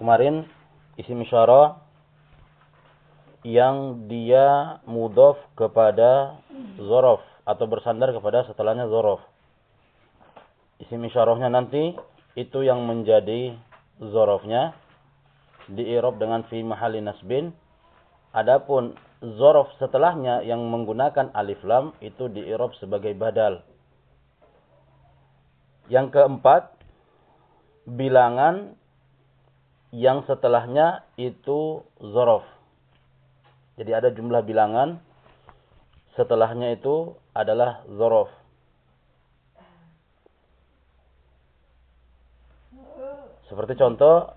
kemarin isim isyarah yang dia mudhof kepada zorof atau bersandar kepada setelahnya zorof. Isim isyarahnya nanti itu yang menjadi zorofnya di irob dengan fi mahali nasbin. Adapun zorof setelahnya yang menggunakan alif lam itu di irob sebagai badal. Yang keempat, bilangan yang setelahnya itu zorof. Jadi ada jumlah bilangan, setelahnya itu adalah zorof. Seperti contoh,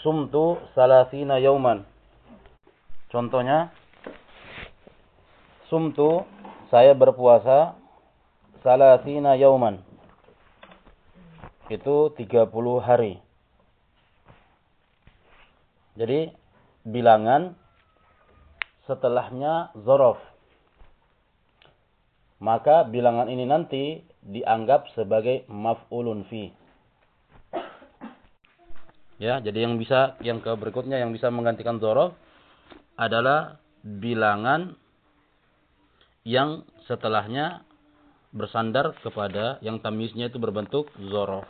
sumtu salasina yauman. Contohnya, sumtu, saya berpuasa salasina yauman. Itu 30 hari. Jadi, bilangan setelahnya zorof. Maka bilangan ini nanti dianggap sebagai maf'ulun fi. Ya, jadi yang bisa yang ke berikutnya yang bisa menggantikan zorof adalah bilangan yang setelahnya bersandar kepada yang tamiznya itu berbentuk zorof.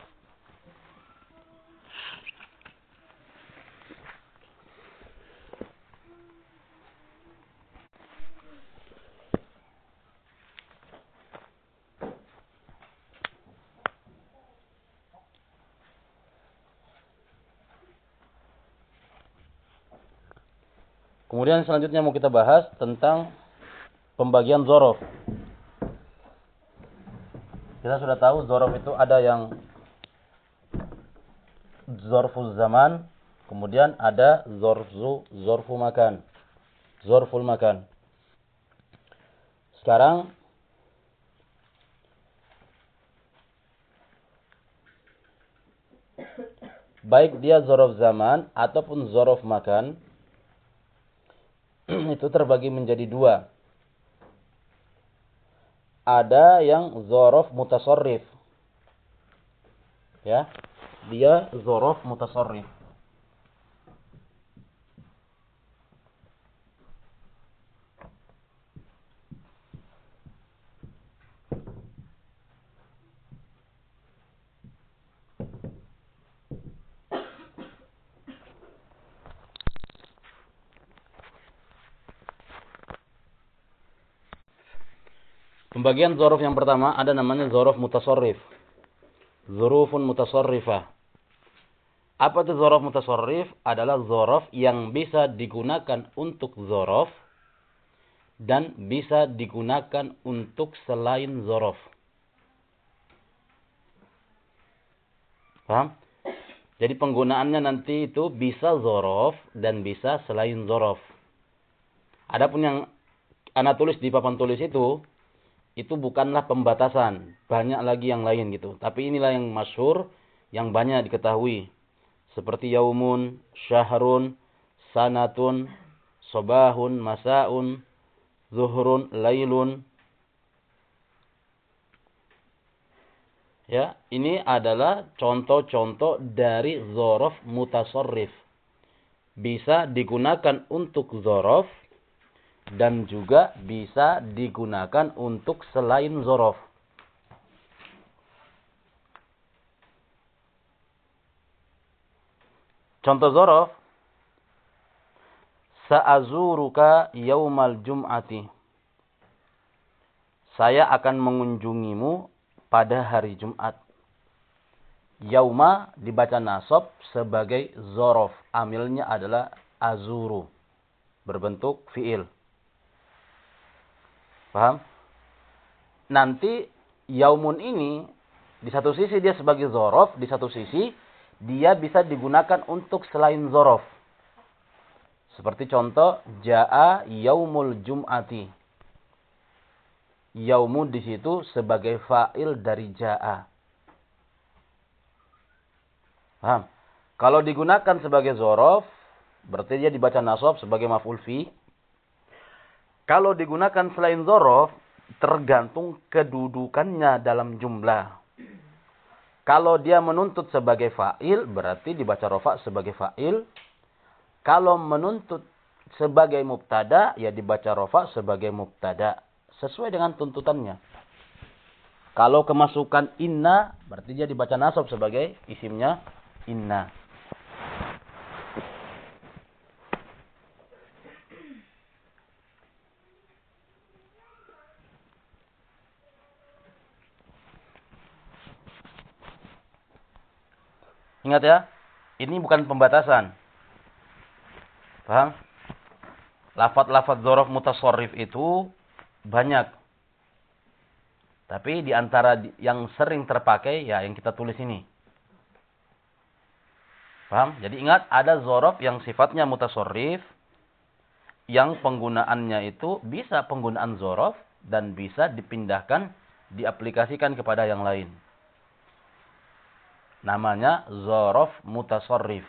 Kemudian selanjutnya mau kita bahas tentang pembagian zorof. Kita sudah tahu zorof itu ada yang zorful zaman, kemudian ada zorfu zorfu makan, zorful makan. Sekarang baik dia zorof zaman ataupun zorof makan itu terbagi menjadi dua. Ada yang zorof mutasorrif. Ya, dia zorof mutasorrif. Pembagian zorof yang pertama ada namanya zorof mutasorrif. Zurufun mutasorrifah. Apa itu zorof mutasorrif? Adalah zorof yang bisa digunakan untuk zorof dan bisa digunakan untuk selain zorof. Paham? Jadi penggunaannya nanti itu bisa zorof dan bisa selain zorof. Adapun yang anak tulis di papan tulis itu itu bukanlah pembatasan. Banyak lagi yang lain gitu. Tapi inilah yang masyhur, yang banyak diketahui. Seperti yaumun, syahrun, sanatun, sobahun, masaun, zuhrun, lailun. Ya, ini adalah contoh-contoh dari zorof mutasorrif. Bisa digunakan untuk zorof dan juga bisa digunakan untuk selain zorof. Contoh zorof. Sa'azuruka yaumal jum'ati. Saya akan mengunjungimu pada hari Jumat. Yauma dibaca nasab sebagai zorof. Amilnya adalah azuru. Berbentuk fi'il. Paham? Nanti yaumun ini di satu sisi dia sebagai zorof, di satu sisi dia bisa digunakan untuk selain zorof. Seperti contoh jaa yaumul jum'ati. Yaumu di situ sebagai fa'il dari jaa. Paham? Kalau digunakan sebagai zorof, berarti dia dibaca nasab sebagai maf'ul fi. Kalau digunakan selain zorof, tergantung kedudukannya dalam jumlah. Kalau dia menuntut sebagai fa'il, berarti dibaca rofa sebagai fa'il. Kalau menuntut sebagai mubtada, ya dibaca rofa sebagai mubtada. Sesuai dengan tuntutannya. Kalau kemasukan inna, berarti dia dibaca nasab sebagai isimnya inna. Ingat ya, ini bukan pembatasan. Paham? Lafat-lafat zorof mutasorif itu banyak. Tapi di antara yang sering terpakai, ya yang kita tulis ini. Paham? Jadi ingat, ada zorof yang sifatnya mutasorif, yang penggunaannya itu bisa penggunaan zorof, dan bisa dipindahkan, diaplikasikan kepada yang lain. Namanya zorof mutasorrif.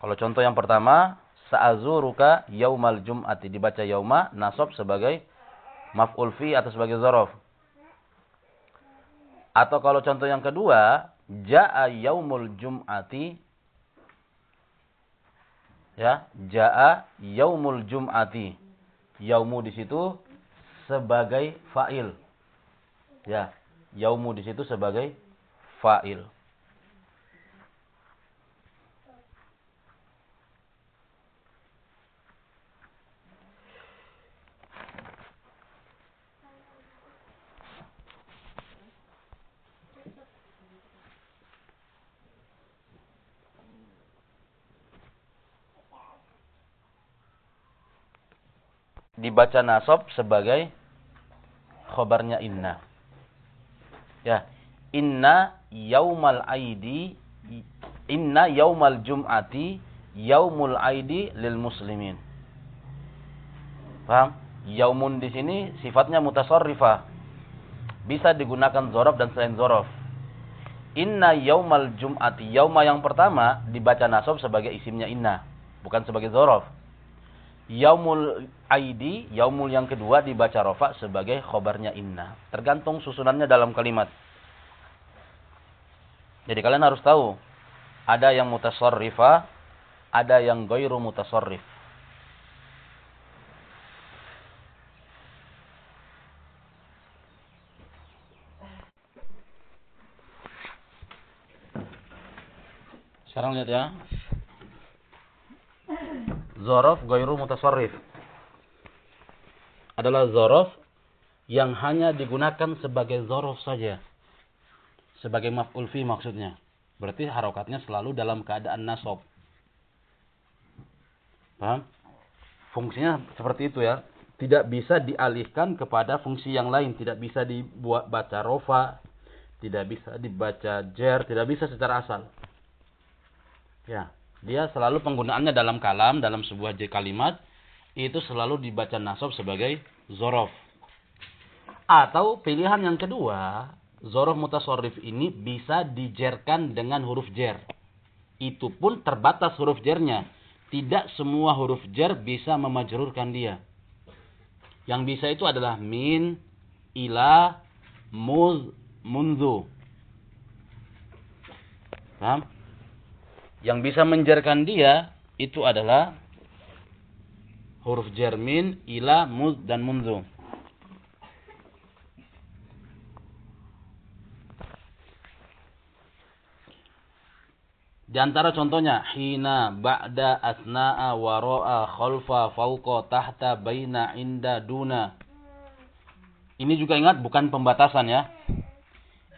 Kalau contoh yang pertama, sa'azuruka yaumal jum'ati. Dibaca yauma, nasab sebagai maf'ul fi atau sebagai zorof. Atau kalau contoh yang kedua, ja'a yaumul jum'ati. Ya, ja'a yaumul jum'ati. Yaumu di situ sebagai fa'il. Ya, Yaumu di situ sebagai fa'il. dibaca nasab sebagai khobarnya inna. Ya. Inna yaumal aidi inna yaumal jum'ati yaumul aidi lil muslimin. Paham? Yaumun di sini sifatnya mutasarrifah. Bisa digunakan zorof dan selain zorof. Inna yaumal jum'ati. Yauma yang pertama dibaca nasab sebagai isimnya inna. Bukan sebagai zorof. Yaumul aidi, yaumul yang kedua dibaca rofa sebagai khobarnya inna. Tergantung susunannya dalam kalimat. Jadi kalian harus tahu, ada yang mutasarrifa, ada yang goiru mutasarrif. Sekarang lihat ya zorof gairu mutasarrif. Adalah zorof yang hanya digunakan sebagai zorof saja. Sebagai maf'ul fi maksudnya. Berarti harokatnya selalu dalam keadaan nasab. Paham? Fungsinya seperti itu ya. Tidak bisa dialihkan kepada fungsi yang lain. Tidak bisa dibuat baca rofa. Tidak bisa dibaca jer. Tidak bisa secara asal. Ya. Dia selalu penggunaannya dalam kalam, dalam sebuah kalimat, itu selalu dibaca nasab sebagai zorof. Atau pilihan yang kedua, zorof mutasorif ini bisa dijerkan dengan huruf jer. Itu pun terbatas huruf jernya. Tidak semua huruf jer bisa memajrurkan dia. Yang bisa itu adalah min, ila, muz, munzu. Paham? Yang bisa menjarkan dia itu adalah huruf jermin, ila, muz, dan munzu. Di antara contohnya, hina, ba'da, asna'a, waro'a, khalfa, fauqa, tahta, baina, inda, duna. Ini juga ingat bukan pembatasan ya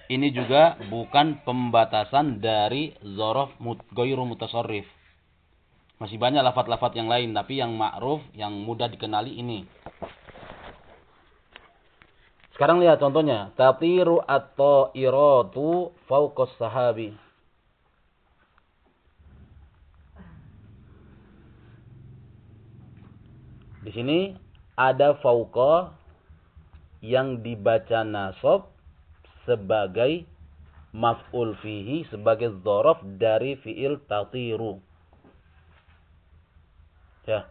ini juga bukan pembatasan dari zorof mut, goiru mutasarrif. Masih banyak lafat-lafat yang lain, tapi yang ma'ruf, yang mudah dikenali ini. Sekarang lihat contohnya. Tatiru atau irotu fauqos sahabi. Di sini ada fauqa yang dibaca nasab sebagai maf'ul fihi sebagai dzaraf dari fiil tatiru. Ya.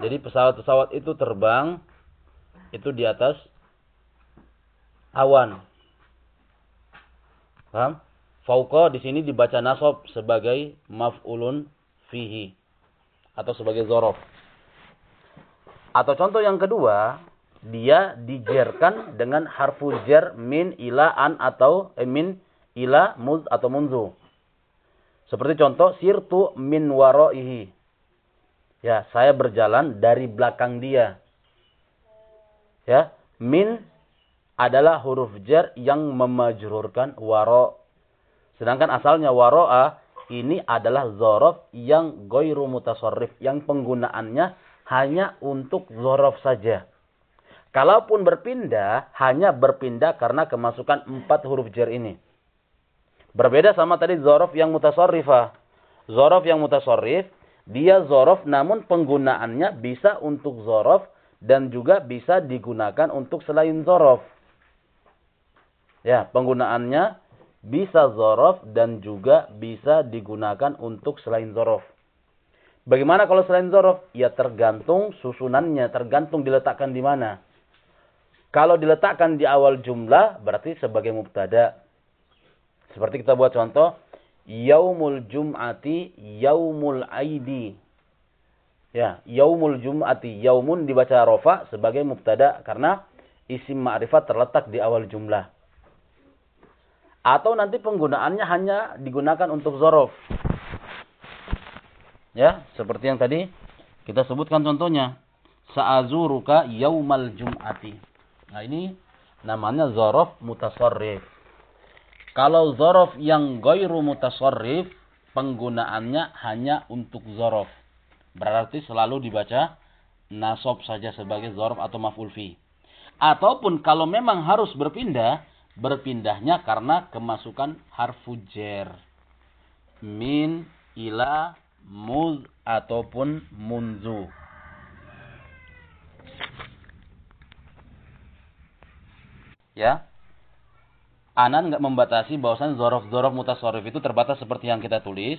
Jadi pesawat-pesawat itu terbang itu di atas awan. Paham? Fauqa di sini dibaca nasab sebagai maf'ulun fihi atau sebagai zorof. Atau contoh yang kedua, dia dijerkan dengan harfu jer min ila an atau eh, min ila muz atau munzu. Seperti contoh sirtu min waroihi. Ya, saya berjalan dari belakang dia. Ya, min adalah huruf jar yang memajrurkan waro Sedangkan asalnya waro'a ini adalah zorof yang goiru mutasarrif. Yang penggunaannya hanya untuk zorof saja. Kalaupun berpindah, hanya berpindah karena kemasukan empat huruf jar ini. Berbeda sama tadi zorof yang mutasarrifah. Zorof yang mutasarrif, dia zorof namun penggunaannya bisa untuk zorof dan juga bisa digunakan untuk selain zorof. Ya, penggunaannya bisa zorof dan juga bisa digunakan untuk selain zorof. Bagaimana kalau selain zorof? Ya tergantung susunannya, tergantung diletakkan di mana. Kalau diletakkan di awal jumlah, berarti sebagai mubtada. Seperti kita buat contoh, yaumul jum'ati yaumul aidi. Ya, yaumul jum'ati yaumun dibaca rofa sebagai mubtada karena isim ma'rifat terletak di awal jumlah. Atau nanti penggunaannya hanya digunakan untuk zorof. Ya, seperti yang tadi kita sebutkan contohnya. Sa'azuruka yaumal jum'ati. Nah ini namanya zorof mutasarrif. Kalau zorof yang goiru mutasarrif, penggunaannya hanya untuk zorof. Berarti selalu dibaca nasob saja sebagai zorof atau maf'ul fi. Ataupun kalau memang harus berpindah, berpindahnya karena kemasukan harfu jer. Min, ila, muz, ataupun munzu. Ya. Anan nggak membatasi bahwasan zorof-zorof mutasorif itu terbatas seperti yang kita tulis.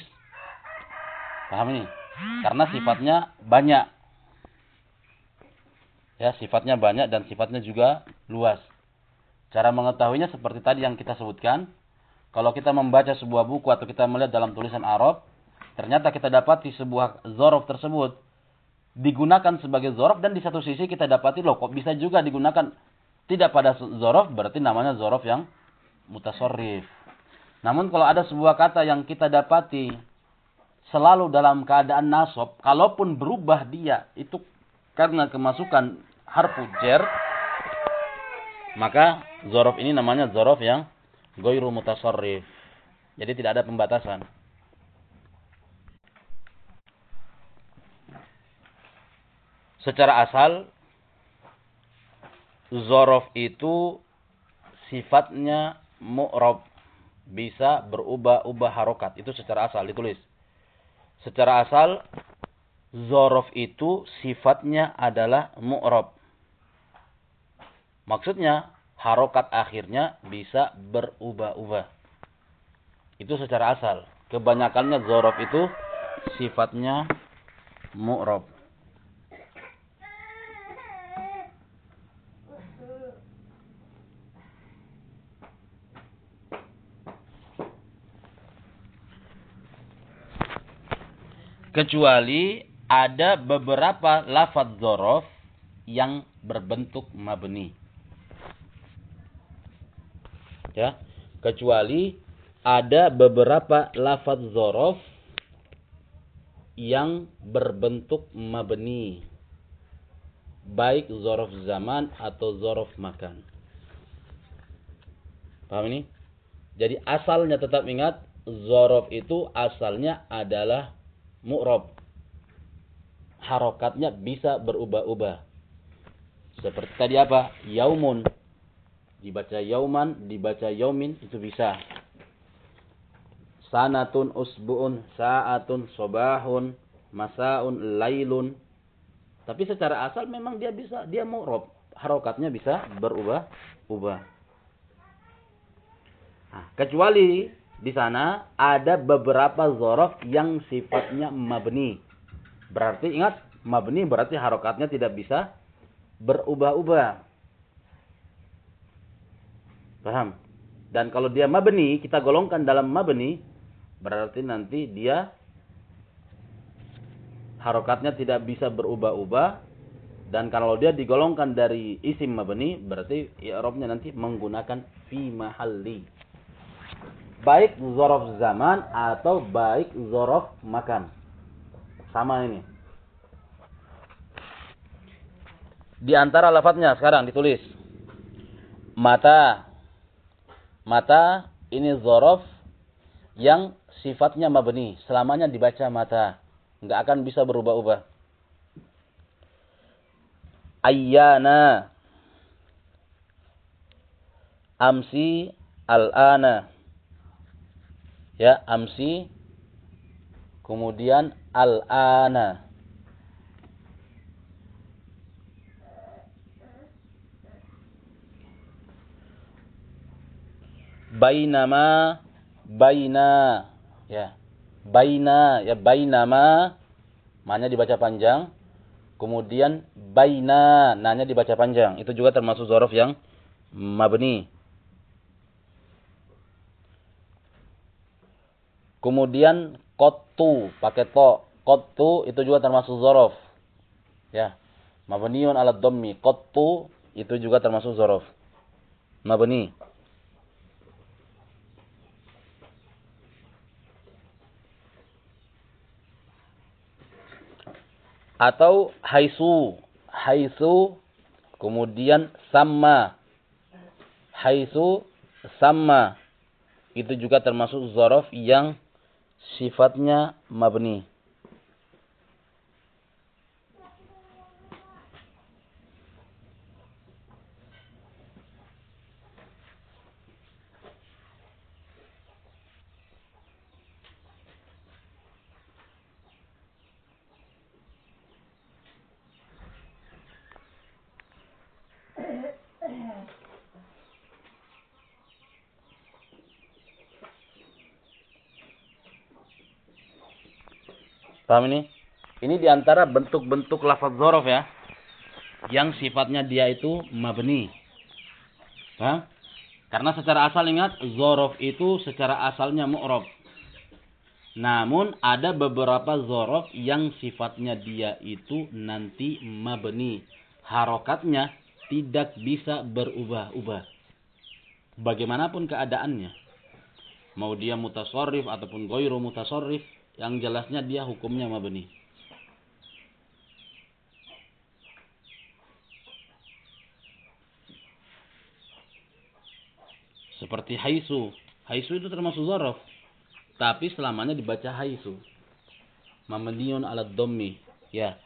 Paham ini? Karena sifatnya banyak. Ya, sifatnya banyak dan sifatnya juga luas. Cara mengetahuinya seperti tadi yang kita sebutkan. Kalau kita membaca sebuah buku atau kita melihat dalam tulisan Arab, ternyata kita dapati sebuah zorof tersebut digunakan sebagai zorof dan di satu sisi kita dapati loh kok bisa juga digunakan tidak pada zorof berarti namanya zorof yang mutasorif. Namun kalau ada sebuah kata yang kita dapati selalu dalam keadaan nasob, kalaupun berubah dia itu karena kemasukan harfu jer, maka zorof ini namanya zorof yang goiru mutasarrif. Jadi tidak ada pembatasan. Secara asal, zorof itu sifatnya mu'rob. Bisa berubah-ubah harokat. Itu secara asal ditulis. Secara asal, zorof itu sifatnya adalah mu'rob. Maksudnya harokat akhirnya bisa berubah-ubah. Itu secara asal. Kebanyakannya zorof itu sifatnya mu'rob. Kecuali ada beberapa lafadz zorof yang berbentuk mabni. Ya kecuali ada beberapa lafaz zorof yang berbentuk mabni. Baik zorof zaman atau zorof makan. Paham ini? Jadi asalnya tetap ingat zorof itu asalnya adalah mu'rob harokatnya bisa berubah-ubah seperti tadi apa yaumun dibaca yauman, dibaca yaumin itu bisa. Sanatun usbuun, saatun sobahun, masaun lailun. Tapi secara asal memang dia bisa, dia mu'rob. Harokatnya bisa berubah-ubah. Nah, kecuali di sana ada beberapa zorof yang sifatnya mabni. Berarti ingat, mabni berarti harokatnya tidak bisa berubah-ubah. Paham? Dan kalau dia mabni, kita golongkan dalam mabni, berarti nanti dia harokatnya tidak bisa berubah-ubah. Dan kalau dia digolongkan dari isim mabni, berarti i'rabnya nanti menggunakan fi mahalli. Baik zorof zaman atau baik zorof makan. Sama ini. Di antara lafadznya sekarang ditulis. Mata Mata ini zorof yang sifatnya mabni. Selamanya dibaca mata. Nggak akan bisa berubah-ubah. Ayyana. Amsi al-ana. Ya, amsi. Kemudian al-ana. bainama baina. Ya baina. Ya bainama. Mana dibaca panjang. Kemudian baina. Nanya dibaca panjang. Itu juga termasuk zorof yang mabni kemudian kotu pakai to. Kotu itu juga termasuk zorof. Ya. Mabniun ala dhammi. Kotu itu juga termasuk zorof. Mabni. Atau haisu. Haisu kemudian sama haisu sama itu juga termasuk zorof yang sifatnya mabni Paham ini? Ini di antara bentuk-bentuk lafaz zorof ya. Yang sifatnya dia itu mabni. Karena secara asal ingat, zorof itu secara asalnya mu'rob. Namun ada beberapa zorof yang sifatnya dia itu nanti mabni. Harokatnya tidak bisa berubah-ubah. Bagaimanapun keadaannya. Mau dia mutasorif ataupun goyro mutasorif yang jelasnya dia hukumnya mabni. Seperti haisu. Haisu itu termasuk zorof. Tapi selamanya dibaca haisu. Mabniun ala dhammi. Ya.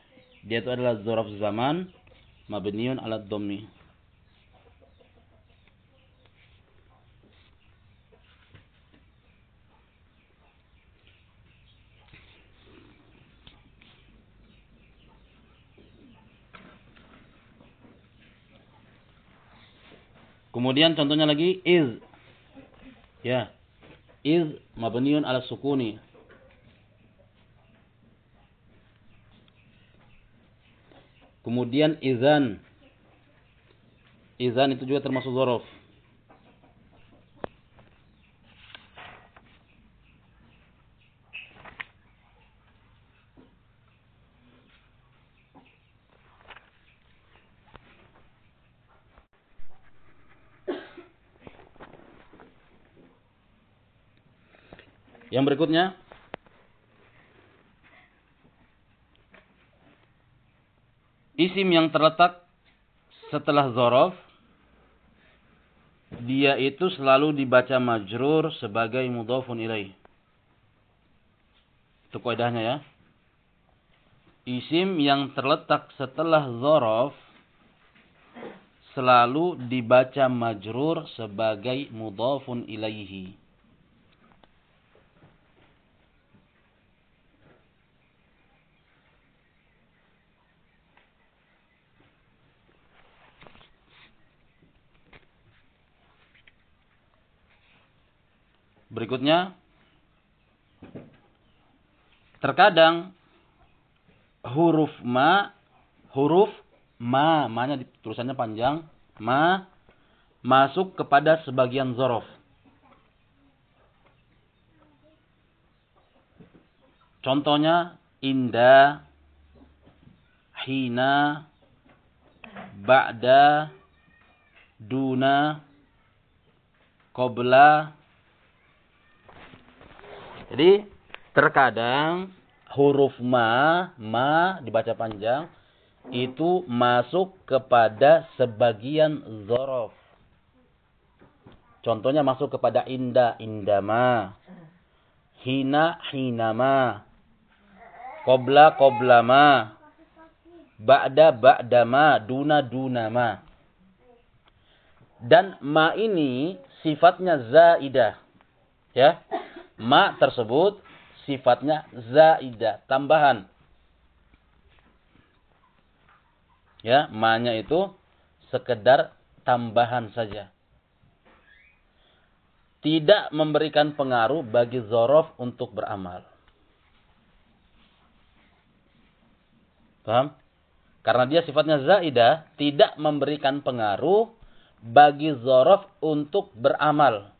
Dia itu adalah zorof zaman. Mabniun ala dhammi. Kemudian contohnya lagi iz. Ya. Iz mabniun ala sukuni. Kemudian izan. Izan itu juga termasuk zorof. Yang berikutnya isim yang terletak setelah zorof dia itu selalu dibaca majrur sebagai mudhafun ilaih. Itu kaidahnya ya. Isim yang terletak setelah zorof selalu dibaca majrur sebagai mudhafun ilaihi. Berikutnya terkadang huruf ma huruf ma manya tulisannya panjang ma masuk kepada sebagian zorof. Contohnya indah, hina, ba'da, duna, kobla. Jadi terkadang huruf ma, ma dibaca panjang itu masuk kepada sebagian zorof. Contohnya masuk kepada inda, indama. Hina, hinama. Qobla, qoblama. Ba'da, ba'dama. Duna, dunama. Dan ma ini sifatnya zaidah. Ya. Ma tersebut sifatnya zaidah, tambahan. Ya, ma-nya itu sekedar tambahan saja. Tidak memberikan pengaruh bagi zorof untuk beramal. Paham? Karena dia sifatnya zaidah, tidak memberikan pengaruh bagi zorof untuk beramal.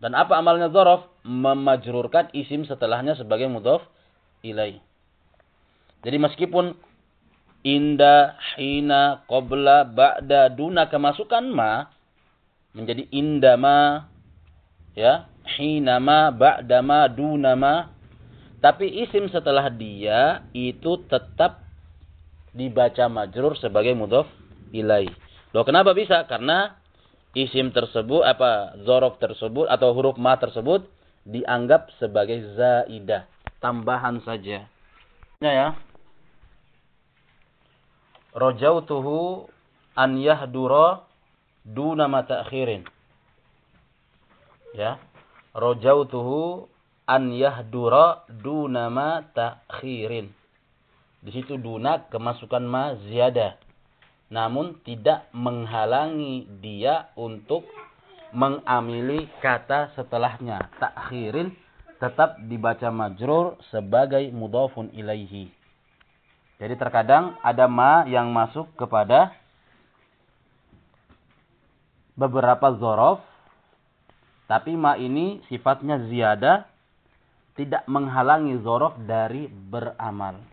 Dan apa amalnya zorof? Memajrurkan isim setelahnya sebagai mudhof ilai. Jadi meskipun inda, hina, qabla, ba'da, duna kemasukan ma menjadi indama ya, hinama, ba'dama, dunama tapi isim setelah dia itu tetap dibaca majrur sebagai mudhof ilai. Loh kenapa bisa? Karena isim tersebut apa zorof tersebut atau huruf ma tersebut dianggap sebagai zaidah, tambahan saja. Ya ya rajautuhu an yahdura duna ma ta'khirin. Ya. Rajautuhu an yahdura duna ma ta'khirin. Di situ duna kemasukan ma ziyada. Namun tidak menghalangi dia untuk mengamili kata setelahnya. Ta'khirin tetap dibaca majrur sebagai mudhafun ilaihi. Jadi terkadang ada ma yang masuk kepada beberapa zorof. Tapi ma ini sifatnya ziyada. Tidak menghalangi zorof dari beramal.